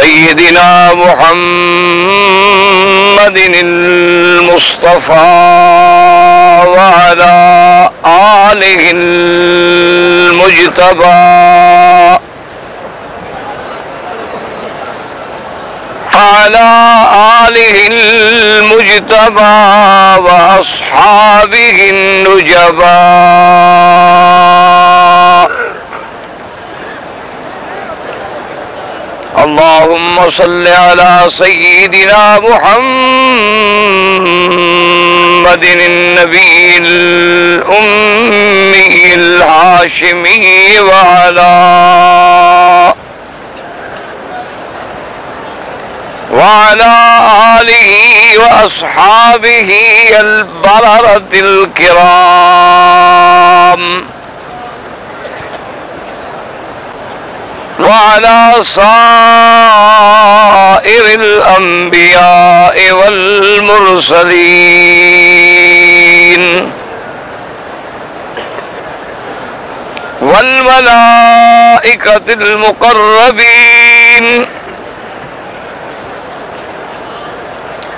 سيدنا محمد المصطفى وعلى آله المجتبى. على آله المجتبى وأصحابه النجبى. اللهم صل على سيدنا محمد النبي الأمي الهاشمي وعلى وعلى آله وأصحابه البررة الكرام وعلى صائر الأنبياء والمرسلين والملائكة المقربين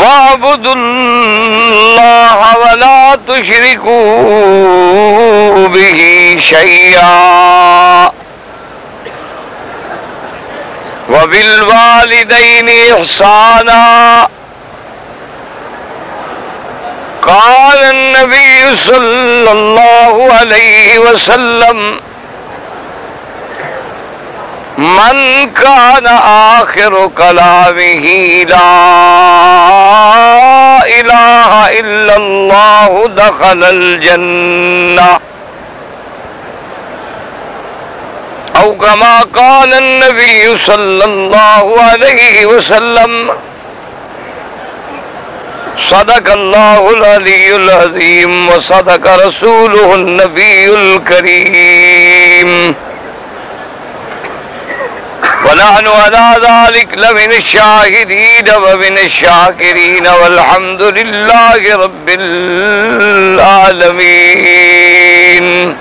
واعبدوا الله ولا تشركوا به شيئا. وبالوالدين إحسانا. قال النبي صلى الله عليه وسلم من كان آخر كلامه لا إله إلا الله دخل الجنة. أو كما قال النبي صلى الله عليه وسلم، صدق الله العلي العظيم وصدق رسوله النبي الكريم. ونحن على ذلك لمن الشاهدين ومن الشاكرين والحمد لله رب العالمين.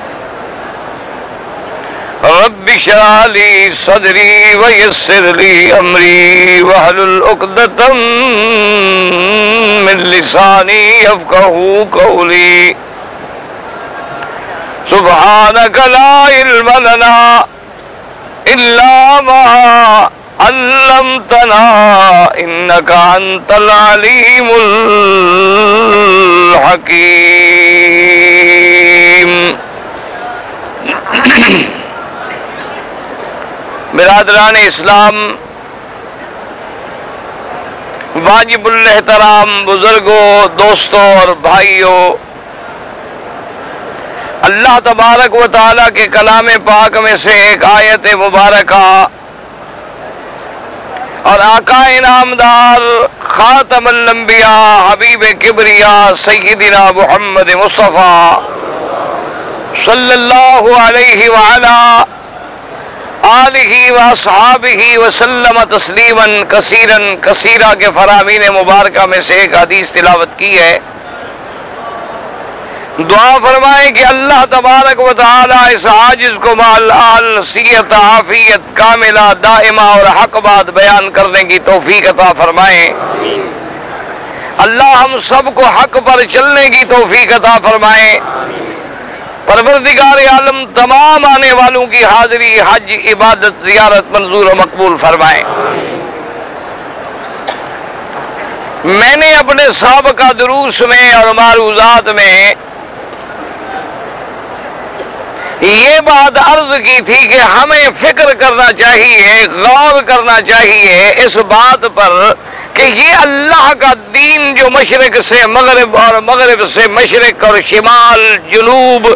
رب شرع لي صدري ويسر لي أمري وحل الأقدة من لساني يفقه قولي. سبحانك لا علم لنا إلا ما علمتنا برادران اسلام واجب الاحترام بزرگوں دوستوں اور بھائیوں اللہ تبارک و تعالیٰ کے کلام پاک میں سے ایک آیت مبارکہ اور آقا انعامدار خاتم الانبیاء حبیب کبریا سیدنا محمد مصطفیٰ صلی اللہ علیہ وعلا آلہ و صحابہ وسلم تسلیما کثیرا، کثیرہ کے فرامین مبارکہ میں سے ایک حدیث تلاوت کی ہے۔ دعا فرمائے کہ اللہ تبارک و تعالی اس عاجز کو مال آل، سیت، عافیت، کاملہ، دائمہ اور حق بات بیان کرنے کی توفیق عطا فرمائے اللہ ہم سب کو حق پر چلنے کی توفیق عطا فرمائے پروردگار عالم تمام آنے والوں کی حاضری، حج، عبادت، زیارت منظور و مقبول فرمائے میں نے اپنے سابقہ دروس میں اور معروضات میں یہ بات عرض کی تھی کہ ہمیں فکر کرنا چاہیے، غور کرنا چاہیے اس بات پر کہ یہ اللہ کا دین جو مشرق سے مغرب اور مغرب سے مشرق اور شمال جنوب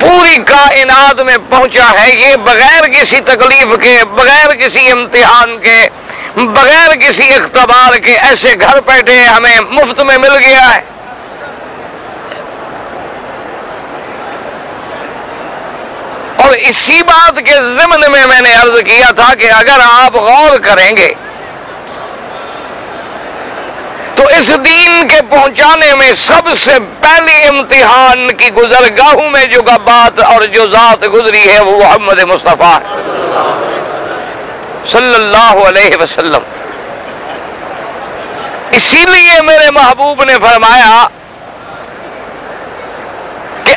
پوری کائنات میں پہنچا ہے، یہ بغیر کسی تکلیف کے، بغیر کسی امتحان کے، بغیر کسی اختبار کے ایسے گھر بیٹھے ہمیں مفت میں مل گیا ہے۔ اور اسی بات کے ضمن میں میں نے عرض کیا تھا کہ اگر آپ غور کریں گے تو اس دین کے پہنچانے میں سب سے پہلی امتحان کی گزرگاہوں میں جو بات اور جو ذات گزری ہے وہ محمد مصطفیٰ صلی اللہ علیہ وسلم۔ اسی لیے میرے محبوب نے فرمایا کہ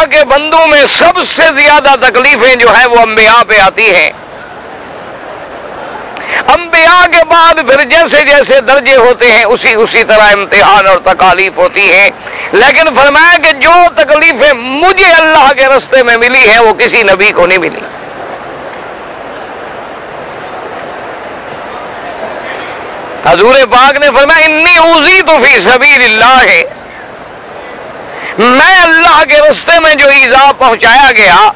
اللہ کے بندوں میں سب سے زیادہ تکلیفیں جو ہیں وہ انبیاء پہ آتی ہیں۔ انبیاء کے بعد پھر جیسے جیسے درجے ہوتے ہیں، اسی اسی طرح امتحان اور تکالیف ہوتی ہیں۔ لیکن فرمایا کہ جو تکلیفیں مجھے اللہ کے رستے میں ملی ہیں، وہ کسی نبی کو نہیں ملی۔ حضور پاک نے فرمایا انی اوزی تو فی سبیل اللہ ہے میں اللہ کے رستے میں جو ایزا پہنچایا گیا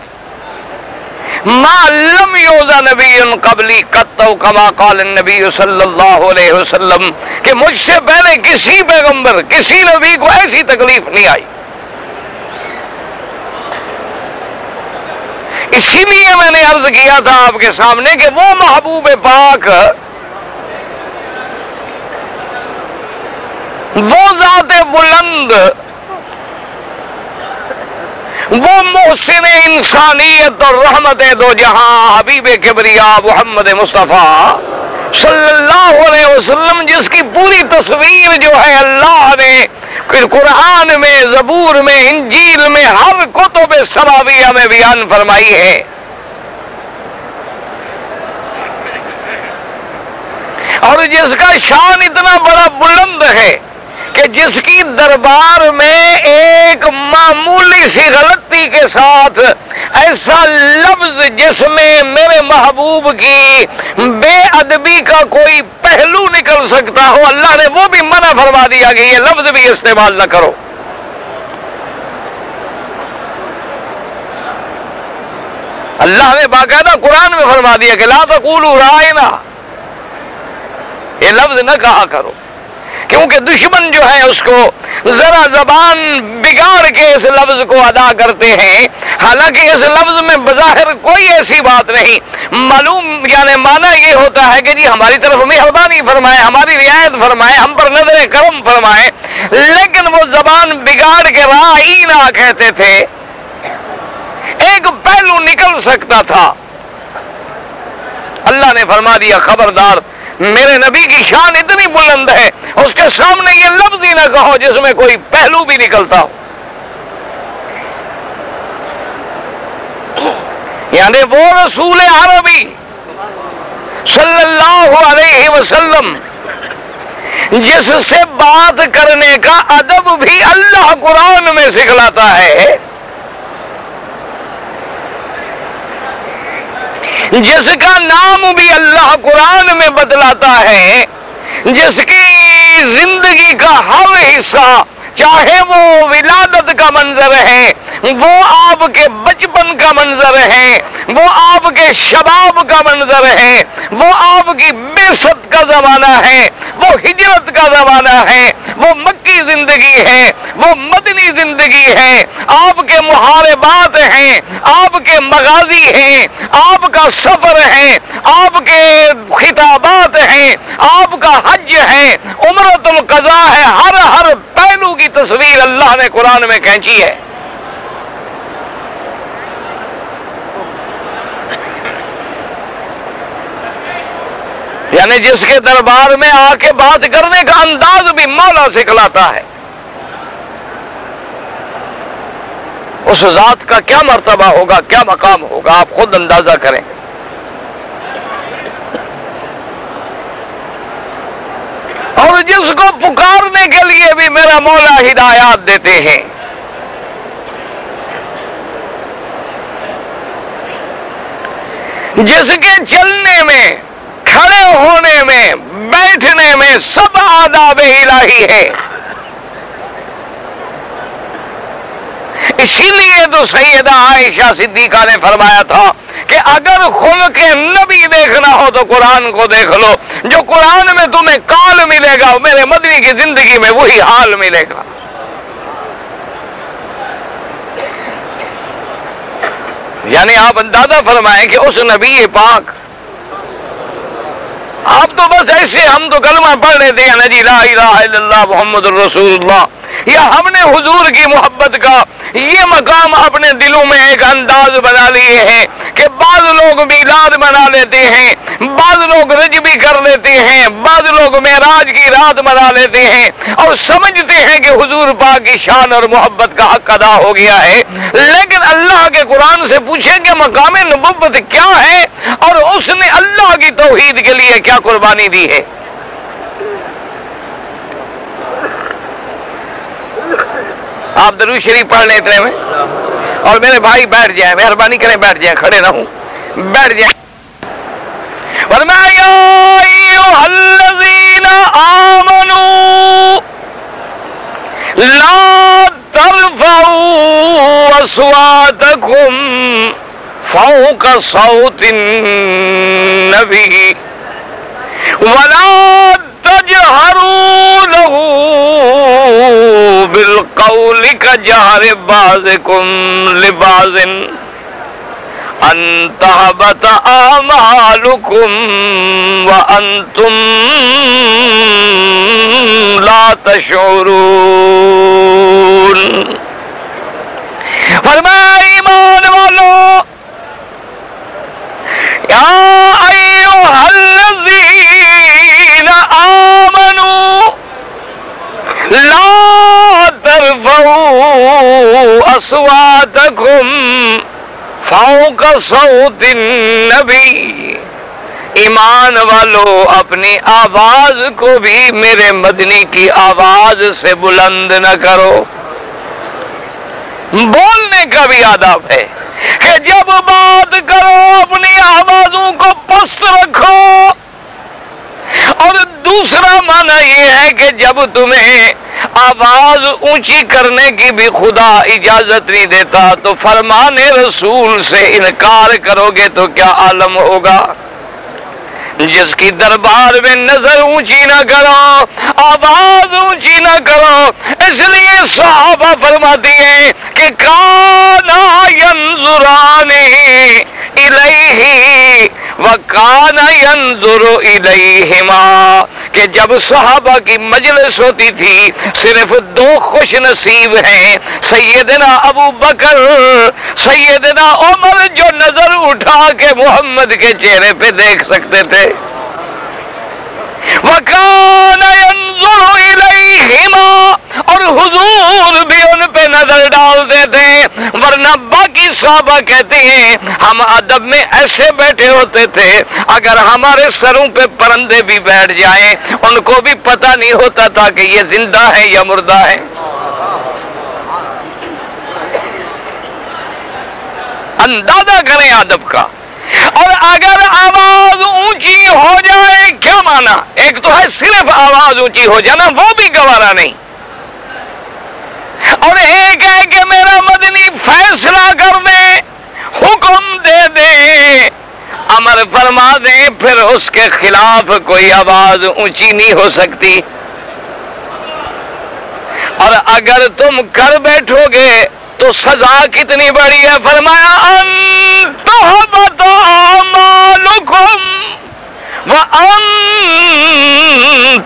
لم یوزا نبی قبلی قطو کما قال نبی صلی اللہ علیہ وسلم، کہ مجھ سے پہلے کسی پیغمبر، کسی نبی کو ایسی تکلیف نہیں آئی۔ اسی لیے میں نے عرض کیا تھا آپ کے سامنے کہ وہ محبوب پاک، وہ ذات بلند وہ محسن انسانیت اور رحمت دو جہاں، حبیب کبریا محمد مصطفیٰ صلی اللہ علیہ وسلم، جس کی پوری تصویر جو ہے اللہ نے قرآن میں، زبور میں، انجیل میں، ہر کتب سبابیہ میں بیان فرمائی ہے۔ اور جس کا شان اتنا بڑا بلند ہے کہ جس کی دربار میں ایک معمولی سی غلطی کے ساتھ ایسا لفظ جس میں میرے محبوب کی بے ادبی کا کوئی پہلو نکل سکتا ہو، اللہ نے وہ بھی منع فرما دیا کہ یہ لفظ بھی استعمال نہ کرو۔ اللہ نے باقاعدہ قرآن میں فرما دیا کہ لا تقولوا رائنا، یہ لفظ نہ کہا کرو۔ کیونکہ دشمن جو ہے اس کو ذرا زبان بگاڑ کے اس لفظ کو ادا کرتے ہیں۔ حالانکہ اس لفظ میں بظاہر کوئی ایسی بات نہیں۔ معلوم یعنی مانا یہ ہوتا ہے کہ جی ہماری طرف مہربانی فرمائے، ہماری رعایت فرمائے، ہم پر نظر کرم فرمائے، لیکن وہ زبان بگاڑ کے راہ کہتے تھے۔ ایک پہلو نکل سکتا تھا۔ اللہ نے فرما دیا، خبردار میرے نبی کی شان اتنی بلند ہے، اس کے سامنے یہ لفظ ہی نہ کہو جس میں کوئی پہلو بھی نکلتا ہو۔ یعنی وہ رسول عربی صلی اللہ علیہ وسلم، جس سے بات کرنے کا ادب بھی اللہ قرآن میں سکھلاتا ہے۔ جس کا نام بھی اللہ قرآن میں بدلاتا ہے، جس کی زندگی کا ہر حصہ، چاہے وہ ولادت کا منظر ہے، وہ آپ کے بچپن کا منظر ہے، وہ آپ کے شباب کا منظر ہے، وہ آپ کی بے کا زمانہ ہے، وہ ہجرت کا زمانہ ہے، وہ مکی زندگی ہے، وہ مدنی زندگی ہے۔ آپ کے محاربات ہیں، آپ کے مغازی ہیں، آپ کا سفر ہے، آپ کے خطابات ہیں، آپ کا حج ہے۔ عمرت القضاء ہے، ہر ہر پہلو کی تصویر اللہ نے قرآن میں کھینچی ہے۔ یعنی جس کے دربار میں آ کے بات کرنے کا انداز بھی مولا سکھلاتا ہے۔ اس ذات کا کیا مرتبہ ہوگا، کیا مقام ہوگا؟ آپ خود اندازہ کریں۔ اور جس کو پکارنے کے لیے بھی میرا مولا ہدایات دیتے ہیں۔ جس کے چلنے میں کھڑے ہونے میں، بیٹھنے میں سب آداب الہی ہے اسی لیے تو سیدہ عائشہ صدیقہ نے فرمایا تھا کہ اگر خل کے نبی دیکھنا ہو تو قرآن کو دیکھ لو۔ جو قرآن میں تمہیں کال ملے گا میرے مدنی کی زندگی میں وہی حال ملے گا۔ یعنی آپ اندازہ فرمائیں کہ اس نبی پاک آپ تو بس ایسے ہم تو کلمہ پڑھ لیتے ہیں نا جی لا الہ الا اللہ محمد الرسول اللہ۔ یا ہم نے حضور کی محبت کا یہ مقام اپنے دلوں میں ایک انداز بنا لیے ہیں کہ بعض لوگ میلاد بنا لیتے ہیں، بعض لوگ رج بھی کر لیتے ہیں، بعض لوگ معراج کی رات بنا لیتے ہیں اور سمجھتے ہیں کہ حضور پاک کی شان اور محبت کا حق ادا ہو گیا ہے۔ لیکن اللہ کے قرآن سے پوچھیں کہ مقام نبوت کیا ہے اور اس نے اللہ کی توحید کے لیے کیا قربانی دی ہے۔ آپ درو شریف پڑھ لیں اتنے میں۔ اور میرے بھائی بیٹھ جائیں، مہربانی کریں بیٹھ جائیں، کھڑے نہ ہوں۔ بیٹھ جائیں۔ آمنوا لا ترفعوا أصواتكم فوق صوت النبي ولا تجهروا له بالقول كجهر بعضكم لبعض. أن تهبط آمالكم وأنتم لا تشعرون. فرمایا، ایمان والو، یا ایوہ الذین آمنوا، لا ترفعوا اصواتکم فوق صوت النبی ایمان والو اپنی آواز کو بھی میرے مدنی کی آواز سے بلند نہ کرو۔ بولنے کا بھی آداب ہے کہ جب بات کرو، اپنی آوازوں کو پست رکھو۔ اور دوسرا معنی یہ ہے کہ جب تمہیں آواز اونچی کرنے کی بھی خدا اجازت نہیں دیتا، تو فرمان رسول سے انکار کرو گے تو کیا عالم ہوگا؟ جس کی دربار میں نظر اونچی نہ کرو، آواز اونچی نہ کرو، اس لیے صحابہ فرماتی ہیں کہ کانا ینظرانی الیہ وکان کہ جب صحابہ کی مجلس ہوتی تھی، صرف دو خوش نصیب ہیں، سیدنا ابو بکر، سیدنا عمر جو نظر اٹھا کے محمد کے چہرے پہ دیکھ سکتے تھے۔ وکان ینظر الیہما اور حضور بھی ان پہ نظر ڈالتے تھے، ورنہ باقی صحابہ کہتے ہیں، ہم ادب میں ایسے بیٹھے ہوتے تھے، اگر ہمارے سروں پہ پرندے بھی بیٹھ جائیں، ان کو بھی پتہ نہیں ہوتا تھا کہ یہ زندہ ہے یا مردہ ہے اندازہ کریں ادب کا۔ اور اگر آواز اونچی ہو جائے کیا مانا ایک تو ہے صرف آواز اونچی ہو جانا، وہ بھی گوارا نہیں۔ اور ایک ہے کہ میرا مدنی فیصلہ کر دے، حکم دے دے۔ امر فرما دے، پھر اس کے خلاف کوئی آواز اونچی نہیں ہو سکتی۔ اور اگر تم کر بیٹھو گے تو سزا کتنی بڑی ہے؟ فرمایا تو مالکم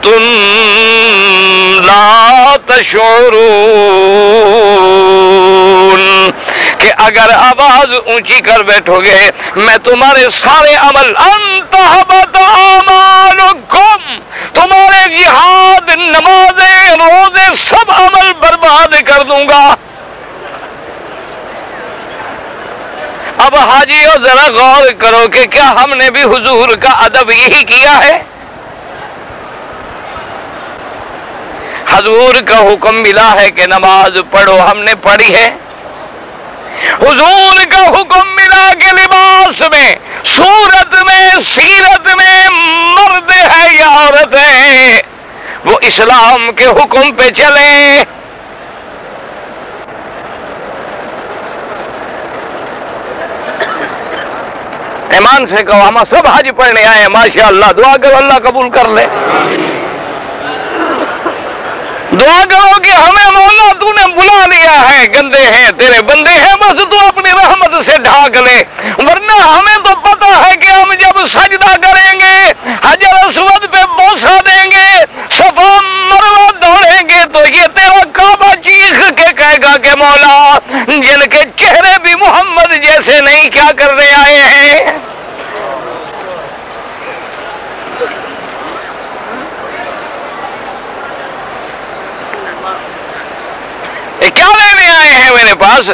تم لا تشعرون کہ اگر آواز اونچی کر بیٹھو گے میں تمہارے سارے عمل انتہبت آمالکم، تمہارے جہاد، نمازیں، روزے، سب عمل برباد کر دوں گا۔ اب حاجیوں ذرا غور کرو کہ کیا ہم نے بھی حضور کا ادب یہی کیا ہے؟ حضور کا حکم ملا ہے کہ نماز پڑھو، ہم نے پڑھی ہے۔ حضور کا حکم ملا کہ لباس میں، صورت میں، سیرت میں مرد ہے یا عورت ہے۔ وہ اسلام کے حکم پہ چلے۔ ایمان سے کہو، ہم سب حج پڑھنے آئے ہیں ماشاء اللہ دعا کرو اللہ قبول کر لے۔ دعا کرو کہ ہمیں مولا، تو نے بلا لیا ہے، گندے ہیں، تیرے بندے ہیں، بس تو اپنی رحمت سے ڈھاک لے۔ ورنہ ہمیں تو پتا ہے کہ ہم جب سجدہ کریں گے، حجر اسود پہ بوسا دیں گے، صفا مروا دوڑیں گے، تو یہ تیرا کعبہ چیخ کے کہے گا کہ مولا، جن کے چہرے بھی محمد جیسے نہیں، کیا کرنے آئے ہیں کیا لینے آئے ہیں میرے پاس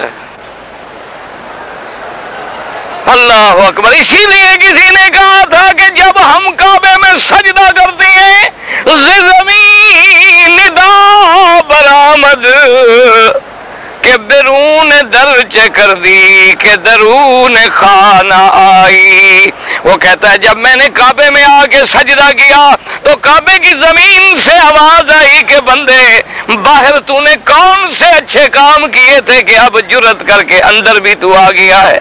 اللہ اکبر، اسی لیے کسی نے کہا تھا کہ جب ہم کعبے میں سجدہ کرتے ہیں زمین دا برآمد، کہ برون در چکر دی، کہ درون خانہ آئی۔ وہ کہتا ہے، جب میں نے کعبے میں آ کے سجدہ کیا، تو کعبے کی زمین سے آواز آئی کہ بندے، باہر تو نے کون سے اچھے کام کیے تھے کہ اب جرت کر کے اندر بھی تو آ گیا ہے۔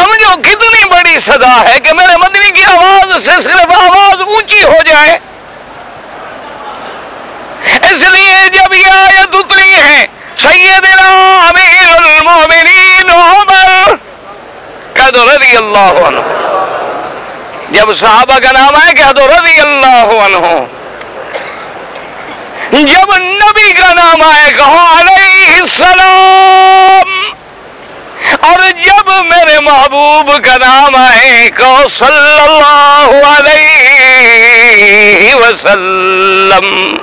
سمجھو کتنی بڑی صدا ہے کہ میرے مدنی کی آواز سے صرف آواز اونچی ہو جائے۔ اس لیے جب یہ آیت اتری ہے، سیدنا امیر المومنین عمر کہہ رضی اللہ عنہ۔ جب صحابہ کا نام آئے کہہ دو رضی اللہ عنہ۔ جب نبی کا نام آئے کہو علیہ السلام؟ اور جب میرے محبوب کا نام آئے کہو صلی اللہ علیہ وسلم۔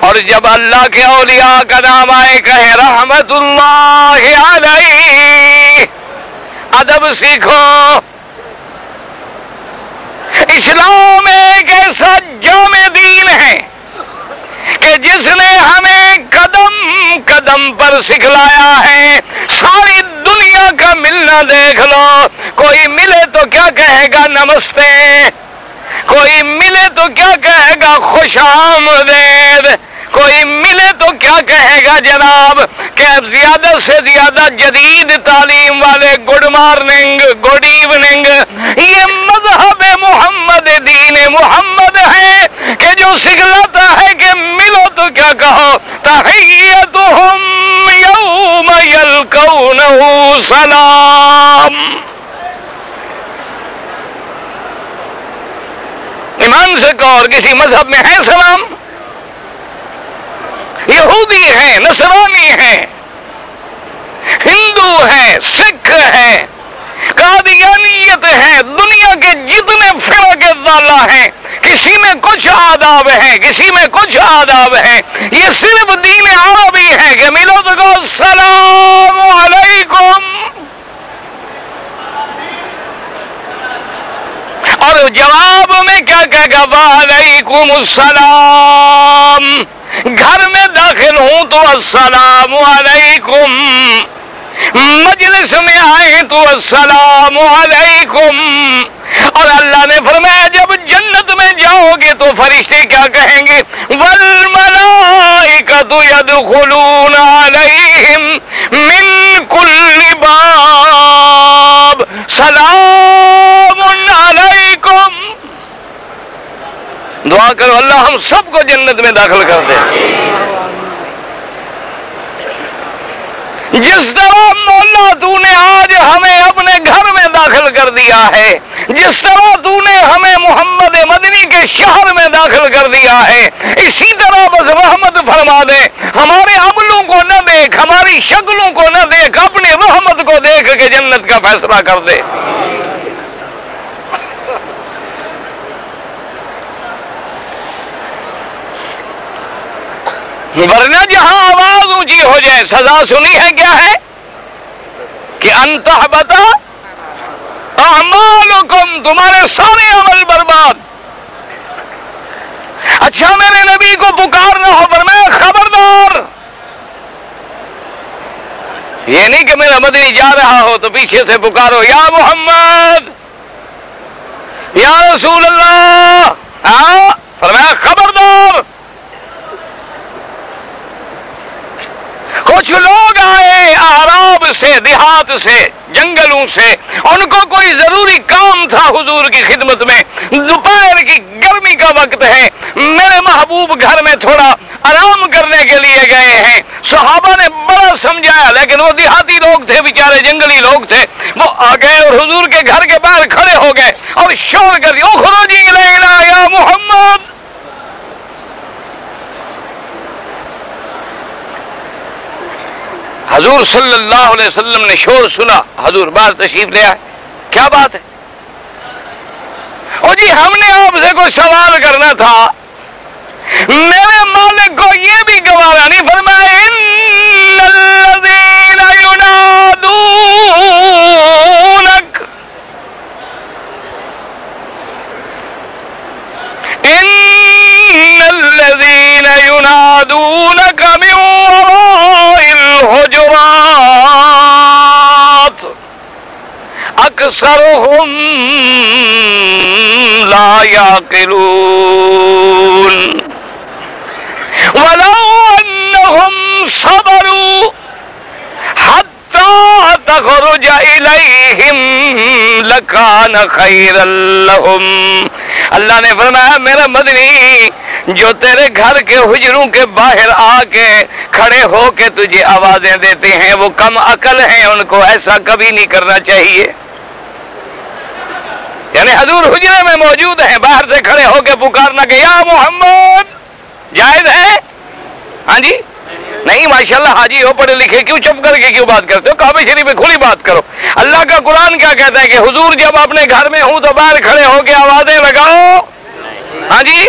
اور جب اللہ کے اولیاء کا نام آئے کہے رحمت اللہ علیہ۔ ادب سیکھو۔ اسلام ایک ایسا جامع دین ہے کہ جس نے ہمیں قدم قدم پر سکھلایا ہے، ساری دنیا کا ملنا دیکھ لو۔ کوئی ملے تو کیا کہے گا نمستے؟ کوئی ملے تو کیا کہے گا خوش آمدید؟ کوئی ملے تو کیا کہے گا جناب کہ زیادہ سے زیادہ جدید تعلیم والے گڈ مارننگ گڈ ایوننگ یہ مذہب محمد دین محمد ہے کہ جو سکھلاتا ہے کہ ملو تو کیا کہو، تحیتہم یوم یلکونہ سلام۔ ایمان سے کہو اور کسی مذہب میں ہے سلام؟ یہودی ہے، نصرانی ہے، ہندو ہے، سکھ ہے، قادیانیت ہے، دنیا کے جتنے فرق والا ہیں، کسی میں کچھ آداب ہیں، کسی میں کچھ آداب ہیں، یہ صرف دین عربی ہے کہ ملو تو کہو السلام علیکم۔ اور جواب میں کیا کہے گا؟ وعلیکم السلام۔ گھر میں داخل ہوں تو السلام علیکم۔ مجلس میں آئے تو السلام علیکم۔ اور اللہ نے فرمایا، جب جنت میں جاؤ گے تو فرشتے کیا کہیں گے؟ والملائکۃ يدخلون علیہم من کل باب۔ سلام علیکم۔ دعا کرو، اللہ ہم سب کو جنت میں داخل کر دے۔ جس طرح مولا تو نے آج ہمیں اپنے گھر میں داخل کر دیا ہے، جس طرح تو نے ہمیں محمد مدنی کے شہر میں داخل کر دیا ہے، اسی طرح بس رحمت فرما دے، ہمارے عملوں کو نہ دیکھ، ہماری شکلوں کو نہ دیکھ، اپنی رحمت کو دیکھ کے جنت کا فیصلہ کر دے۔ ورنہ جہاں آواز اونچی ہو جائے، سزا سنی ہے کیا ہے؟ کہ انتہ بتا اعمالکم، تمہارے سارے عمل برباد۔ اچھا میرے نبی کو پکارنا ہو، پر میں خبردار۔ یہ نہیں کہ میرا مدنی جا رہا ہو تو پیچھے سے پکارو، یا محمد، یا رسول اللہ۔ ہاں، فرمایا خبردار کچھ لوگ آئے آراب سے، دیہات سے، جنگلوں سے، ان کو کوئی ضروری کام تھا حضور کی خدمت میں۔ دوپہر کی گرمی کا وقت ہے۔ میرے محبوب گھر میں تھوڑا آرام کرنے کے لیے گئے ہیں۔ صحابہ نے بڑا سمجھایا، لیکن وہ دیہاتی لوگ تھے، بیچارے جنگلی لوگ تھے۔ وہ آ گئے اور حضور کے گھر کے باہر کھڑے ہو گئے اور شور کر دیا خروجی یا محمد! حضور صلی اللہ علیہ وسلم نے شور سنا، حضور بار تشریف لے آئے۔ کیا بات ہے؟ او جی ہم نے آپ سے کوئی سوال کرنا تھا۔ میرے مالک کو یہ بھی گوارا نہیں فرمایا الذين أكثرهم لا يعقلون. ولو أنهم صبروا حتى تخرج إليهم لكان خيرا لهم. اللہ نے فرمایا میرا مدنی، جو تیرے گھر کے حجروں کے باہر آ کے کھڑے ہو کے تجھے آوازیں دیتے ہیں، وہ کم عقل ہیں، ان کو ایسا کبھی نہیں کرنا چاہیے۔ یعنی حضور حجرے میں موجود ہیں، باہر سے کھڑے ہو کے پکارنا کہ یا محمد، جائز ہے؟ ہاں جی؟ نہیں، ماشاءاللہ حاجی ہو، پڑھے لکھے، کیوں چپ کر کے کیوں بات کرتے ہو؟ کعبے شریف میں کھلی بات کرو۔ اللہ کا قرآن کیا کہتا ہے کہ حضور جب اپنے گھر میں ہوں تو باہر کھڑے ہو کے آوازیں لگاؤ۔ ہاں جی؟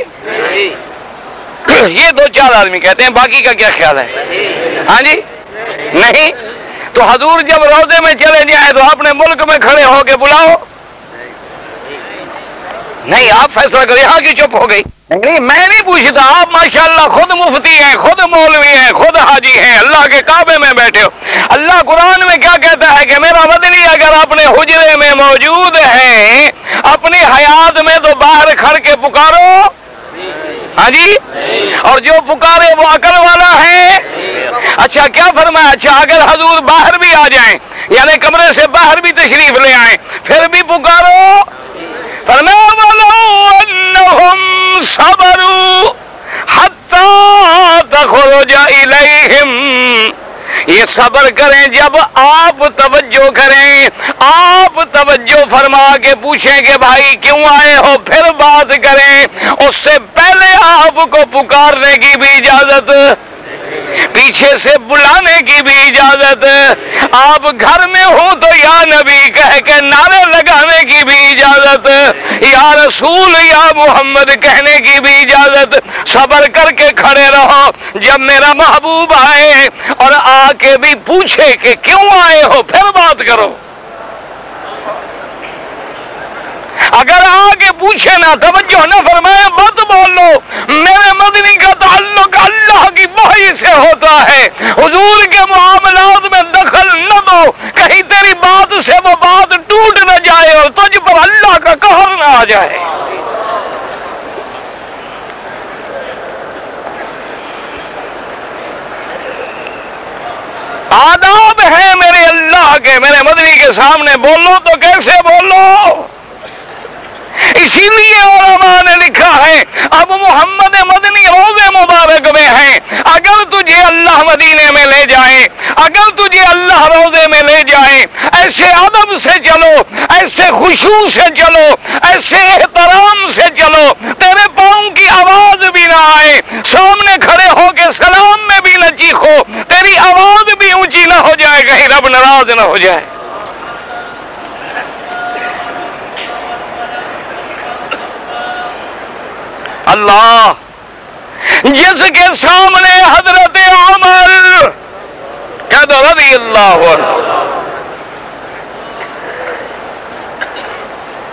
یہ دو چار آدمی کہتے ہیں، باقی کا کیا خیال ہے؟ ہاں جی؟ نہیں؟ تو حضور جب روزے میں چلے جائیں تو اپنے ملک میں کھڑے ہو کے بلاؤ۔ نہیں، آپ فیصلہ کریں ہاں کی چپ ہو گئی۔ نہیں، میں نہیں پوچھتا، آپ ماشاءاللہ خود مفتی ہیں، خود مولوی ہیں، خود حاجی ہیں، اللہ کے کعبے میں بیٹھے ہو۔ اللہ قرآن میں کیا کہتا ہے کہ میرا بدنی اگر اپنے حجرے میں موجود ہے، اپنی حیات میں تو باہر کھڑ کے پکارو۔ ہاں جی؟ اور جو پکارے وہ عقل والا ہے۔ اچھا کیا فرمایا؟ اچھا اگر حضور باہر بھی آ جائیں یعنی کمرے سے باہر بھی تشریف لے آئیں، پھر بھی پکارو۔ صبروا حتى تخرج إليهم۔ یہ صبر کریں جب آپ توجہ کریں، آپ توجہ فرما کے پوچھیں کہ بھائی کیوں آئے ہو؟ پھر بات کریں، اس سے پہلے آپ کو پکارنے کی بھی اجازت پیچھے سے بلانے کی بھی اجازت آپ گھر میں ہو تو یا نبی کہہ کے نعرے لگانے کی بھی اجازت یا رسول، یا محمد کہنے کی بھی اجازت۔ صبر کر کے کھڑے رہو۔ جب میرا محبوب آئے اور آ کے بھی پوچھے کہ کیوں آئے ہو، پھر بات کرو۔ اگر آگے پوچھے نا، توجہ نہ فرمائے، مت بول لو میرے مدنی کا تعلق اللہ کی بہی سے ہوتا ہے۔ حضور کے معاملات میں دخل نہ دو۔ کہیں تیری بات سے وہ بات ٹوٹ نہ جائے اور تجھ پر اللہ کا کہر نہ آ جائے۔ آداب ہیں میرے اللہ کے۔ میرے مدنی کے سامنے بولو تو کیسے بولو؟ اسی لیے علماء نے لکھا ہے، اب محمد مدنی روزے مبارک میں ہیں اگر تجھے اللہ مدینے میں لے جائے، اگر تجھے اللہ روزے میں لے جائے، ایسے ادب سے چلو، ایسے خوشبو سے چلو، ایسے احترام سے چلو، تیرے پاؤں کی آواز بھی نہ آئے، سامنے کھڑے ہو کے سلام میں بھی نہ چیخو، تیری آواز بھی اونچی نہ ہو جائے، کہیں رب ناراض نہ ہو جائے۔ اللہ، جس کے سامنے حضرت عمر کہہ دو رضی اللہ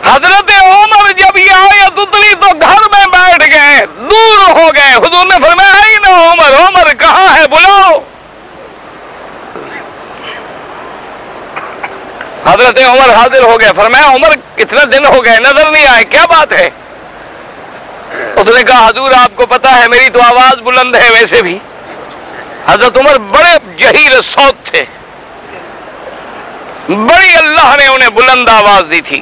حضرت عمر جب یہ آیت اتری تو گھر میں بیٹھ گئے، دور ہو گئے۔ حضور نے فرمایا ہی نا عمر عمر کہاں ہے؟ بلاؤ۔ حضرت عمر حاضر ہو گئے۔ فرمایا، عمر کتنے دن ہو گئے؟ نظر نہیں آئے۔ کیا بات ہے؟ اس نے کہا، حضور، آپ کو پتا ہے، میری تو آواز بلند ہے ویسے بھی۔ حضرت عمر بڑے جہیر سوت تھے۔ بڑی اللہ نے انہیں بلند آواز دی تھی۔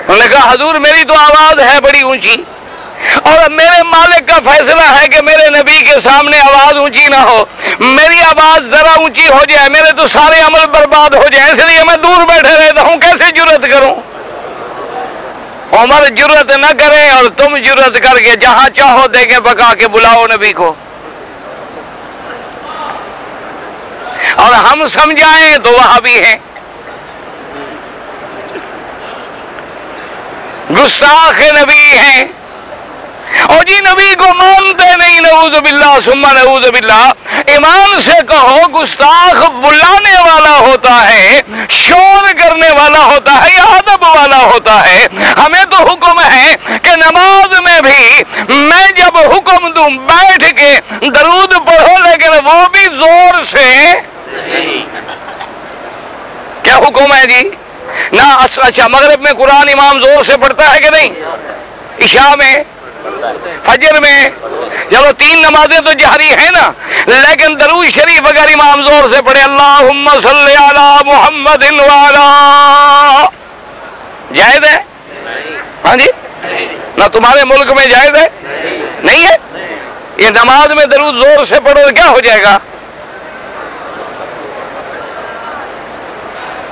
انہوں نے کہا، حضور، میری تو آواز ہے بڑی اونچی، اور میرے مالک کا فیصلہ ہے کہ میرے نبی کے سامنے آواز اونچی نہ ہو۔ میری آواز ذرا اونچی ہو جائے، میرے تو سارے عمل برباد ہو جائے اس لیے میں دور بیٹھے رہتا ہوں، کیسے جرت کروں؟ عمر جرت نہ کرے اور تم جرت کر کے جہاں چاہو دے کے پکا کے بلاؤ نبی کو۔ اور ہم سمجھائیں تو وہاں بھی ہیں۔ گستاخ نبی ہیں۔ اور جی نبی کو مانتے نہیں، نعوذ باللہ سما نعوذ باللہ۔ ایمان سے کہو، گستاخ بلانے والا ہوتا ہے، شور کرنے والا ہوتا ہے، یا ادب والا ہوتا ہے۔ ہمیں تو حکم ہے کہ نماز میں بھی میں جب حکم دوں، بیٹھ کے درود پڑھو لیکن وہ بھی زور سے۔ کیا حکم ہے جی؟ نہ اچھا مغرب میں قرآن امام زور سے پڑھتا ہے کہ نہیں؟ عشاء میں۔ فجر میں چلو تین نمازیں تو جہری ہیں نا، لیکن درو شریف اگر امام زور سے پڑھے اللہ صلی علی محمد جائز ہے؟ ہاں جی؟ نہ تمہارے ملک میں جائز ہے؟ نہیں ہے؟ یہ نماز میں درود زور سے پڑھو تو کیا ہو جائے گا؟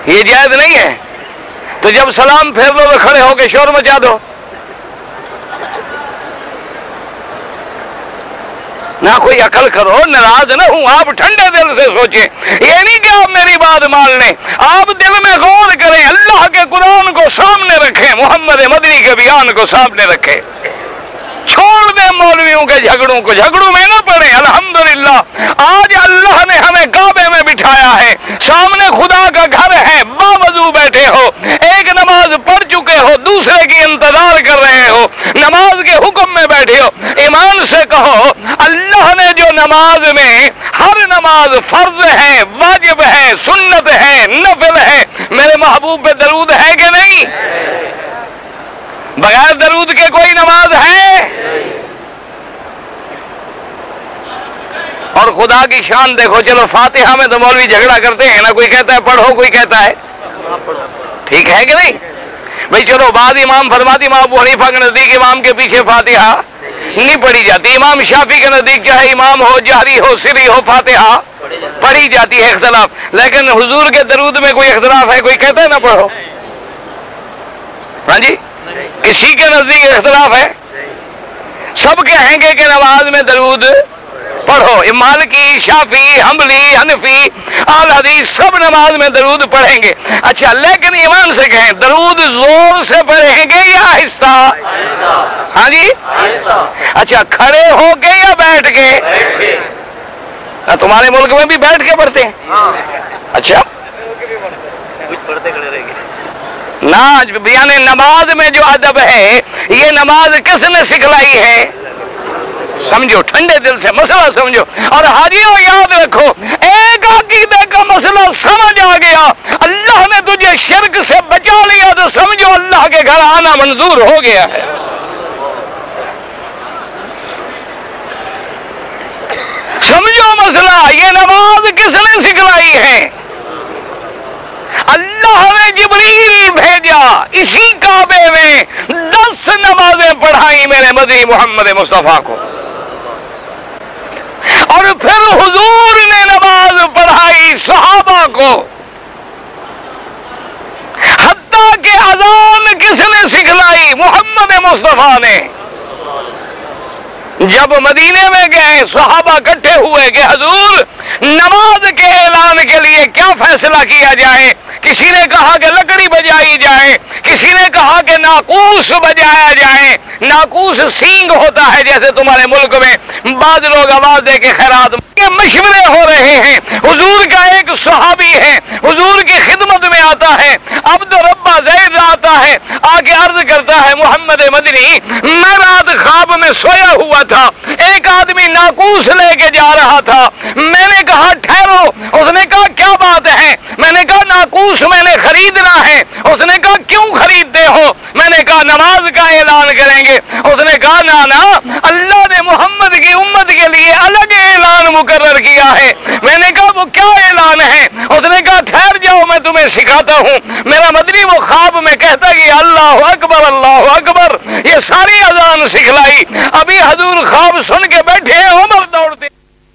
یہ جائز نہیں ہے۔ تو جب سلام پھیر دو تو کھڑے ہو کے شور مچا دو۔ نہ کوئی عقل کرو، ناراض نہ ہوں، آپ ٹھنڈے دل سے سوچیں۔ یہ نہیں کہ آپ میری بات مان لیں آپ دل میں غور کریں، اللہ کے قرآن کو سامنے رکھیں، محمد مدنی کے بیان کو سامنے رکھیں۔ چھوڑ دیں مولویوں کے جھگڑوں کو۔ جھگڑوں میں نہ پڑے۔ الحمدللہ۔ آج اللہ نے ہمیں کعبے میں بٹھایا ہے۔ سامنے خدا کا گھر ہے۔ باوضو بیٹھے ہو۔ ایک نماز پڑھ چکے ہو، دوسرے کی انتظار کر رہے ہو۔ نماز کے حکم میں بیٹھے ہو۔ ایمان سے کہو، اللہ نے جو نماز میں ہر نماز فرض ہے، واجب ہے، سنت ہے، نفل ہے، میرے محبوب پہ درود ہے کہ نہیں؟ بغیر درود کے کوئی نماز ہے اور خدا کی شان دیکھو، چلو فاتحہ میں تو مولوی جھگڑا کرتے ہیں نا کوئی کہتا ہے پڑھو، کوئی کہتا ہے۔ ٹھیک ہے کہ نہیں؟ بھائی چلو، بعد امام فرماتی، امام ابو حنیفہ کے نزدیک امام کے پیچھے فاتحہ نہیں پڑھی جاتی۔ امام شافی کے نزدیک چاہے امام ہو جہری ہو، سری ہو، فاتحہ پڑھی جاتی ہے اختلاف۔ لیکن حضور کے درود میں کوئی اختلاف ہے، کوئی کہتا ہے نا پڑھو۔ ہاں جی؟ کسی کے نزدیک اختلاف ہے؟ سب کہیں گے کہ نماز میں درود پڑھو امال کی، شافی حملی حنفی آل حدیث سب نماز میں درود پڑھیں گے۔ اچھا لیکن ایمان سے کہیں، درود زور سے پڑھیں گے یا آہستہ؟ ہاں جی؟ اچھا کھڑے ہو کے یا بیٹھ کے؟ ہاں، تمہارے ملک میں بھی بیٹھ کے پڑھتے ہیں۔ اچھا۔ پڑھتے کھڑے رہیں گے یعنی نماز میں جو ادب ہے، یہ نماز کس نے سکھلائی ہے؟ سمجھو، ٹھنڈے دل سے مسئلہ سمجھو۔ اور حاجیوں، یاد رکھو، ایک عقیدے کا مسئلہ سمجھ آ گیا۔ اللہ نے تجھے شرک سے بچا لیا تو سمجھو اللہ کے گھر آنا منظور ہو گیا ہے۔ سمجھو مسئلہ، یہ نماز کس نے سکھلائی ہے؟ اللہ نے جبریل بھیجا اسی کعبے میں دس نمازیں پڑھائی میرے مدی محمد مصطفیٰ کو۔ اور پھر حضور نے نماز پڑھائی صحابہ کو۔ حتیٰ کہ اذان کس نے سکھلائی؟ محمد مصطفیٰ نے۔ جب مدینے میں گئے، صحابہ کٹھے ہوئے کہ حضور، نماز کے اعلان کے لیے کیا فیصلہ کیا جائے؟ کسی نے کہا کہ لکڑی بجائی جائے۔ کسی نے کہا کہ ناقوس بجایا جائے، ناقوس سینگ ہوتا ہے جیسے تمہارے ملک میں۔ بعض لوگ آواز دے کے خیرات مشورے ہو رہے ہیں۔ حضور کا ایک صحابی ہے، حضور کی خدمت میں آتا ہے۔ عبد ربا زید آتا ہے آ کے عرض کرتا ہے محمد مدنی، میں رات خواب میں سویا ہوا تھا۔ ایک آدمی ناقوس لے کے جا رہا تھا۔ میں نے کہا، ٹھہرو۔ اس نے کہا، کیا بات ہے؟ میں نے کہا، ناقوس میں نے خریدنا ہے۔ اس نے کہا کیوں خریدتے ہو؟ میں نے کہا، نماز کا اعلان کریں گے۔ اس نے کہا نانا اللہ نے محمد کی امت کے لیے الگ اعلان مقرر کیا ہے۔ میں نے کہا، وہ کیا اعلان ہے؟ اس نے کہا، ٹھہر جاؤ، میں تمہیں سکھاتا ہوں۔ میرا مدنی وہ خواب میں کہتا کہ اللہ اکبر اللہ اکبر، یہ ساری اذان سکھلائی۔ ابھی حضور خواب سن کے بیٹھے عمر دوڑتے۔